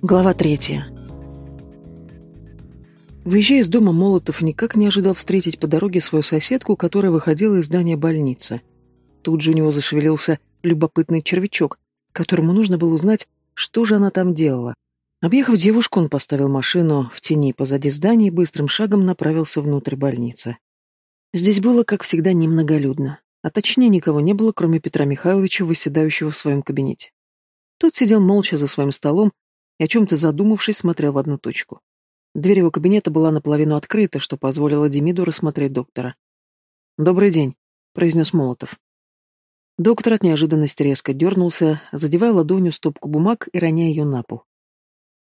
Глава третья. Выезжая из дома, Молотов никак не ожидал встретить по дороге свою соседку, которая выходила из здания больницы. Тут же у него зашевелился любопытный червячок, которому нужно было узнать, что же она там делала. Объехав девушку, он поставил машину в тени позади здания и быстрым шагом направился внутрь больницы. Здесь было, как всегда, немноголюдно, а точнее никого не было, кроме Петра Михайловича, выседающего в своем кабинете. Тот сидел молча за своим столом и, о чем-то задумавшись, смотрел в одну точку. Дверь его кабинета была наполовину открыта, что позволило Демиду рассмотреть доктора. «Добрый день», — произнес Молотов. Доктор от неожиданности резко дернулся, задевая ладонью стопку бумаг и роняя ее на пол.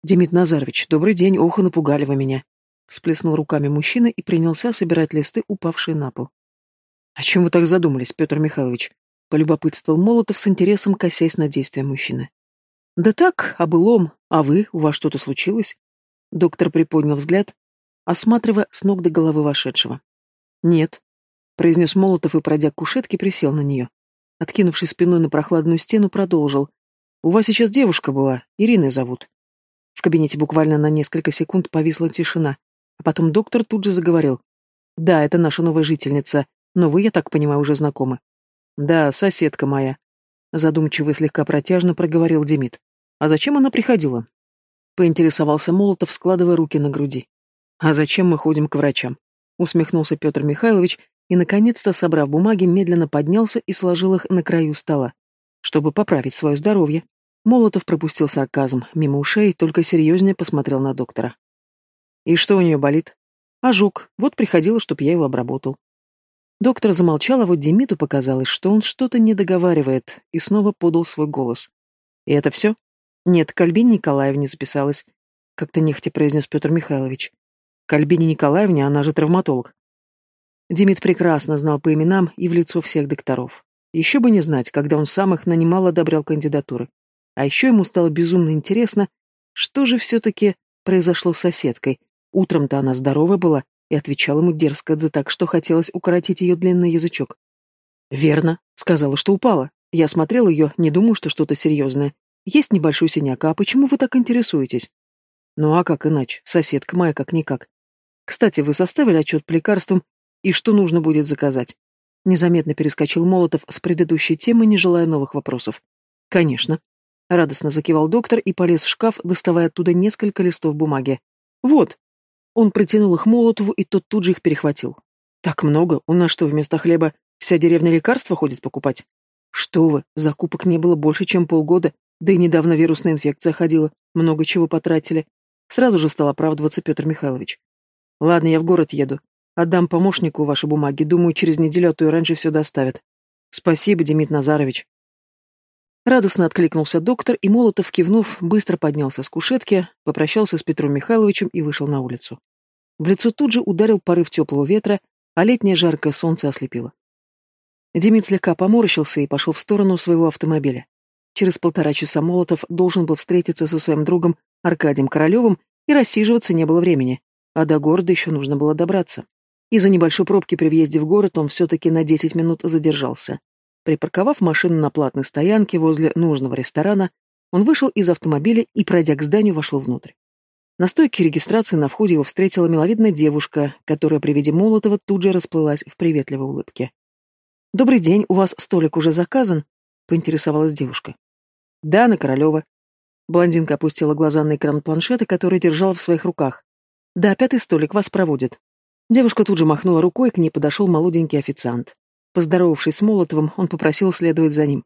«Демид Назарович, добрый день, ох, напугали вы меня», — всплеснул руками мужчина и принялся собирать листы, упавшие на пол. «О чем вы так задумались, Петр Михайлович?» — полюбопытствовал Молотов с интересом, косясь на действия мужчины. «Да так, о былом. А вы? У вас что-то случилось?» Доктор приподнял взгляд, осматривая с ног до головы вошедшего. «Нет», — произнес Молотов и, пройдя к кушетке, присел на нее. Откинувшись спиной на прохладную стену, продолжил. «У вас сейчас девушка была, Ириной зовут». В кабинете буквально на несколько секунд повисла тишина, а потом доктор тут же заговорил. «Да, это наша новая жительница, но вы, я так понимаю, уже знакомы». «Да, соседка моя», — задумчиво и слегка протяжно проговорил Демид. А зачем она приходила? Поинтересовался Молотов, складывая руки на груди. А зачем мы ходим к врачам? Усмехнулся Петр Михайлович и, наконец-то, собрав бумаги, медленно поднялся и сложил их на краю стола. Чтобы поправить свое здоровье. Молотов пропустил сарказм мимо ушей, только серьезнее посмотрел на доктора. «И что у нее болит?» «Ожог. Вот приходила, чтоб я его обработал». Доктор замолчал, а вот Демиту показалось, что он что-то не договаривает, и снова подал свой голос. «И это все?» Нет, к Альбине Николаевне записалась, как-то нехотя произнес Петр Михайлович. К Альбине Николаевне, она же травматолог. Демид прекрасно знал по именам и в лицо всех докторов. Еще бы не знать, когда он сам их нанимал, одобрял кандидатуры. А еще ему стало безумно интересно, что же все-таки произошло с соседкой. Утром-то она здоровая была и отвечала ему дерзко, да так, что хотелось укоротить ее длинный язычок. «Верно», — сказала, что упала. Я смотрел ее, не думаю, что что-то серьезное. Есть небольшой синяк, а почему вы так интересуетесь? Ну а как иначе? Соседка моя как-никак. Кстати, вы составили отчет по лекарствам и что нужно будет заказать? Незаметно перескочил Молотов с предыдущей темы, не желая новых вопросов. Конечно. Радостно закивал доктор и полез в шкаф, доставая оттуда несколько листов бумаги. Вот. Он протянул их Молотову, и тот тут же их перехватил. Так много? У нас что, вместо хлеба вся деревня лекарства ходит покупать? Что вы, закупок не было больше, чем полгода, да и недавно вирусная инфекция ходила, много чего потратили. Сразу же стал оправдываться Петр Михайлович. Ладно, я в город еду. Отдам помощнику ваши бумаги. Думаю, через неделю, а то и раньше все доставят. Спасибо, Демид Назарович. Радостно откликнулся доктор, и Молотов, кивнув, быстро поднялся с кушетки, попрощался с Петром Михайловичем и вышел на улицу. В лицо тут же ударил порыв теплого ветра, а летнее жаркое солнце ослепило. Демид слегка поморщился и пошел в сторону своего автомобиля. Через полтора часа Молотов должен был встретиться со своим другом Аркадием Королевым, и рассиживаться не было времени, а до города еще нужно было добраться. Из-за небольшой пробки при въезде в город он все-таки на 10 минут задержался. Припарковав машину на платной стоянке возле нужного ресторана, он вышел из автомобиля и, пройдя к зданию, вошел внутрь. На стойке регистрации на входе его встретила миловидная девушка, которая при виде Молотова тут же расплылась в приветливой улыбке. «Добрый день, у вас столик уже заказан?» — поинтересовалась девушка. Да, на Королева. Блондинка опустила глаза на экран планшета, который держала в своих руках. Да, пятый столик вас проводит. Девушка тут же махнула рукой, к ней подошел молоденький официант. Поздоровавшись с Молотовым, он попросил следовать за ним.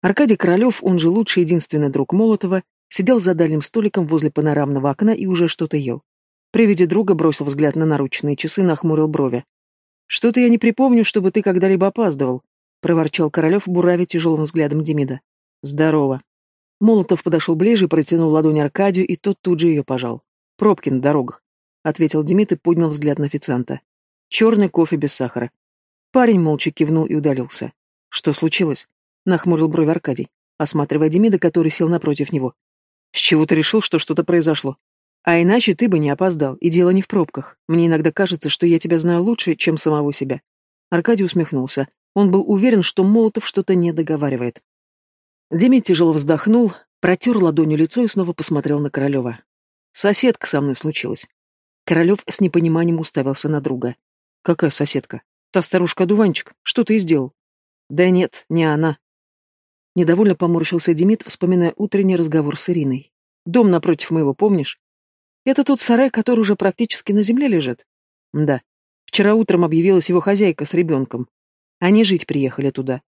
Аркадий Королев, он же лучший единственный друг Молотова, сидел за дальним столиком возле панорамного окна и уже что-то ел. При виде друга бросил взгляд на наручные часы, нахмурил брови. «Что-то я не припомню, чтобы ты когда-либо опаздывал», — проворчал Королев, буравя тяжелым взглядом Демида. Здорово. Молотов подошел ближе протянул ладонь Аркадию, и тот тут же ее пожал. Пробки на дорогах, ответил Демид и поднял взгляд на официанта. Черный кофе без сахара. Парень молча кивнул и удалился. Что случилось? Нахмурил бровь Аркадий, осматривая Демида, который сел напротив него. С чего ты решил, что что-то произошло? А иначе ты бы не опоздал, и дело не в пробках. Мне иногда кажется, что я тебя знаю лучше, чем самого себя. Аркадий усмехнулся. Он был уверен, что Молотов что-то не договаривает. Демид тяжело вздохнул, Протер ладонью лицо и снова посмотрел на Королева. «Соседка со мной случилась». Королев с непониманием уставился на друга. «Какая соседка? Та старушка-дуванчик. Что ты и сделал?» «Да нет, не она». Недовольно поморщился Демид, вспоминая утренний разговор с Ириной. «Дом напротив моего, помнишь? Это тот сарай, который уже практически на земле лежит?» «Да. Вчера утром объявилась его хозяйка с ребенком. Они жить приехали туда.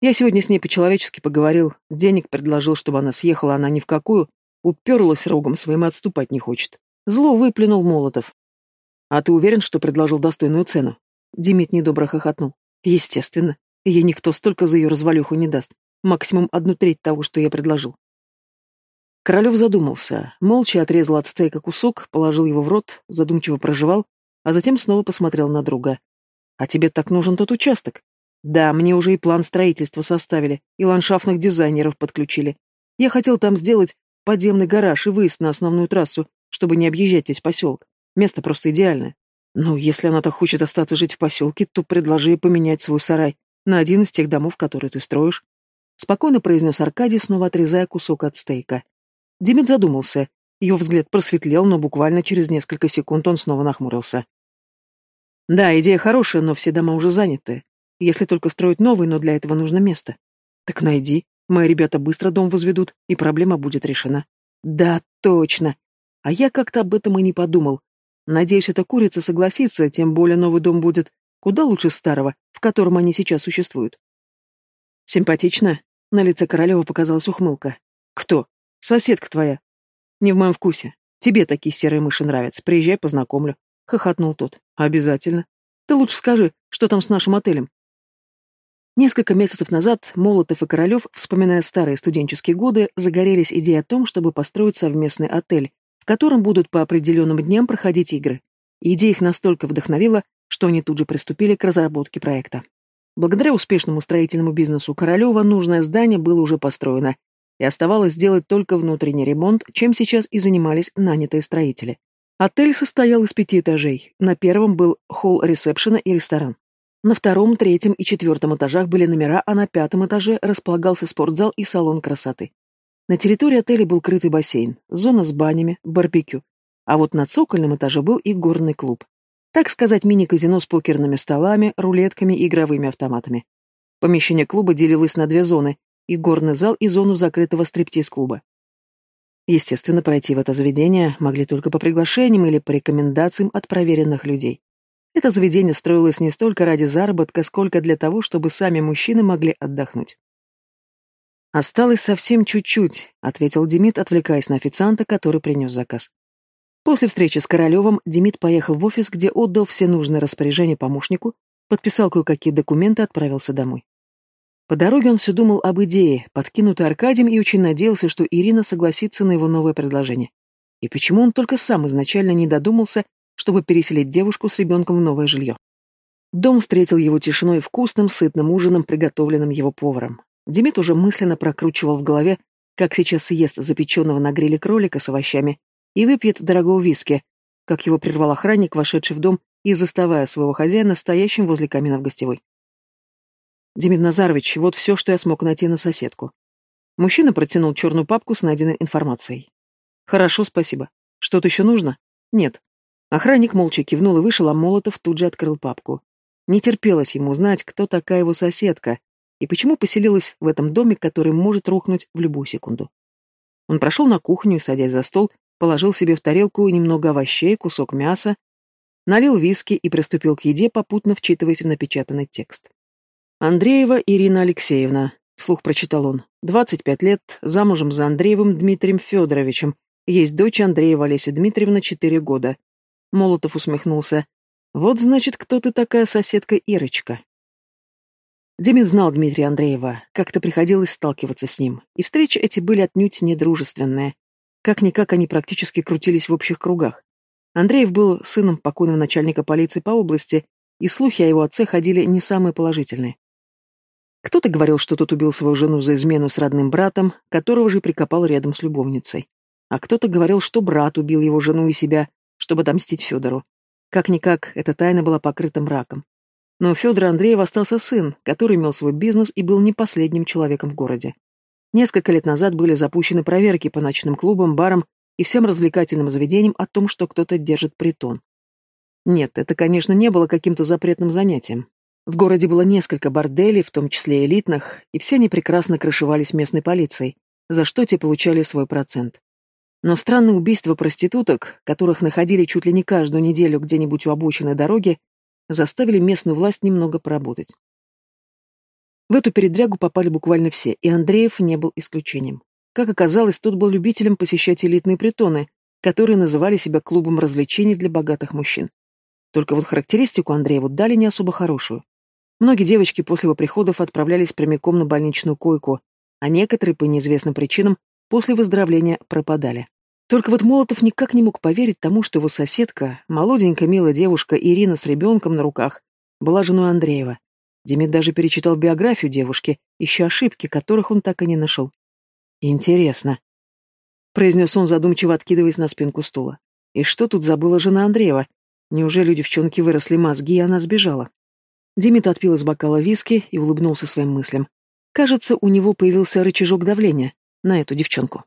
Я сегодня с ней по-человечески поговорил, денег предложил, чтобы она съехала, она ни в какую, уперлась рогом своим и отступать не хочет. Зло выплюнул Молотов. «А ты уверен, что предложил достойную цену?» Демид недобро хохотнул. «Естественно. Ей никто столько за ее развалюху не даст. Максимум одну треть того, что я предложил». Королев задумался, молча отрезал от стейка кусок, положил его в рот, задумчиво прожевал, а затем снова посмотрел на друга. «А тебе так нужен тот участок?» «Да, мне уже и план строительства составили, и ландшафтных дизайнеров подключили. Я хотел там сделать подземный гараж и выезд на основную трассу, чтобы не объезжать весь поселок. Место просто идеальное. Ну, если она так хочет остаться жить в поселке, то предложи поменять свой сарай на один из тех домов, которые ты строишь. Спокойно произнес Аркадий, снова отрезая кусок от стейка. Демид задумался. Его взгляд просветлел, но буквально через несколько секунд он снова нахмурился. Да, идея хорошая, но все дома уже заняты. Если только строить новый, но для этого нужно место. Так найди. Мои ребята быстро дом возведут, и проблема будет решена. Да, точно. А я как-то об этом и не подумал. Надеюсь, эта курица согласится, тем более новый дом будет куда лучше старого, в котором они сейчас существуют. Симпатично. На лице Королева показалась ухмылка. Кто? Соседка твоя. Не в моем вкусе. Тебе такие серые мыши нравятся. Приезжай, познакомлю. Хохотнул тот. Обязательно. Ты лучше скажи, что там с нашим отелем? Несколько месяцев назад Молотов и Королев, вспоминая старые студенческие годы, загорелись идеей о том, чтобы построить совместный отель, в котором будут по определенным дням проходить игры. Идея их настолько вдохновила, что они тут же приступили к разработке проекта. Благодаря успешному строительному бизнесу Королева нужное здание было уже построено, и оставалось сделать только внутренний ремонт, чем сейчас и занимались нанятые строители. Отель состоял из пяти этажей. На первом был холл ресепшена и ресторан. На втором, третьем и четвертом этажах были номера, а на пятом этаже располагался спортзал и салон красоты. На территории отеля был крытый бассейн, зона с банями, барбекю. А вот на цокольном этаже был и горный клуб. Так сказать, мини-казино с покерными столами, рулетками и игровыми автоматами. Помещение клуба делилось на две зоны – и горный зал, и зону закрытого стриптиз-клуба. Естественно, пройти в это заведение могли только по приглашениям или по рекомендациям от проверенных людей. Это заведение строилось не столько ради заработка, сколько для того, чтобы сами мужчины могли отдохнуть. «Осталось совсем чуть-чуть», — ответил Демид, отвлекаясь на официанта, который принес заказ. После встречи с Королевым Демид поехал в офис, где отдал все нужные распоряжения помощнику, подписал кое-какие документы и отправился домой. По дороге он все думал об идее, подкинутой Аркадием, и очень надеялся, что Ирина согласится на его новое предложение. И почему он только сам изначально не додумался чтобы переселить девушку с ребенком в новое жилье. Дом встретил его тишиной и вкусным, сытным ужином, приготовленным его поваром. Демид уже мысленно прокручивал в голове, как сейчас съест запеченного на гриле кролика с овощами и выпьет дорогого виски, как его прервал охранник, вошедший в дом и заставая своего хозяина стоящим возле камина в гостевой. «Демид Назарович, вот все, что я смог найти на соседку». Мужчина протянул черную папку с найденной информацией. «Хорошо, спасибо. Что-то еще нужно?» «Нет. Охранник молча кивнул и вышел, а Молотов тут же открыл папку. Не терпелось ему узнать, кто такая его соседка и почему поселилась в этом доме, который может рухнуть в любую секунду. Он прошел на кухню и, садясь за стол, положил себе в тарелку немного овощей, кусок мяса, налил виски и приступил к еде, попутно вчитываясь в напечатанный текст. «Андреева Ирина Алексеевна», — вслух прочитал он, — «25 лет, замужем за Андреевым Дмитрием Федоровичем, есть дочь Андреева Олеся Дмитриевна, 4 года, Молотов усмехнулся. Вот значит, кто ты такая соседка Ирочка. Демид знал Дмитрия Андреева, как-то приходилось сталкиваться с ним, и встречи эти были отнюдь недружественные. Как-никак они практически крутились в общих кругах. Андреев был сыном покойного начальника полиции по области, и слухи о его отце ходили не самые положительные. Кто-то говорил, что тот убил свою жену за измену с родным братом, которого же прикопал рядом с любовницей. А кто-то говорил, что брат убил его жену и себя, чтобы отомстить Федору. Как-никак, эта тайна была покрыта мраком. Но у Федора Андреева остался сын, который имел свой бизнес и был не последним человеком в городе. Несколько лет назад были запущены проверки по ночным клубам, барам и всем развлекательным заведениям о том, что кто-то держит притон. Нет, это, конечно, не было каким-то запретным занятием. В городе было несколько борделей, в том числе элитных, и все они прекрасно крышевались местной полицией, за что те получали свой процент. Но странные убийства проституток, которых находили чуть ли не каждую неделю где-нибудь у обочины дороги, заставили местную власть немного поработать. В эту передрягу попали буквально все, и Андреев не был исключением. Как оказалось, тот был любителем посещать элитные притоны, которые называли себя клубом развлечений для богатых мужчин. Только вот характеристику Андрееву дали не особо хорошую. Многие девочки после его приходов отправлялись прямиком на больничную койку, а некоторые по неизвестным причинам после выздоровления пропадали. Только вот Молотов никак не мог поверить тому, что его соседка, молоденькая милая девушка Ирина с ребенком на руках, была женой Андреева. Демид даже перечитал биографию девушки, ища ошибки, которых он так и не нашел. «Интересно», — произнес он, задумчиво откидываясь на спинку стула. «И что тут забыла жена Андреева? Неужели у девчонки выросли мозги, и она сбежала?» Демид отпил из бокала виски и улыбнулся своим мыслям. Кажется, у него появился рычажок давления на эту девчонку.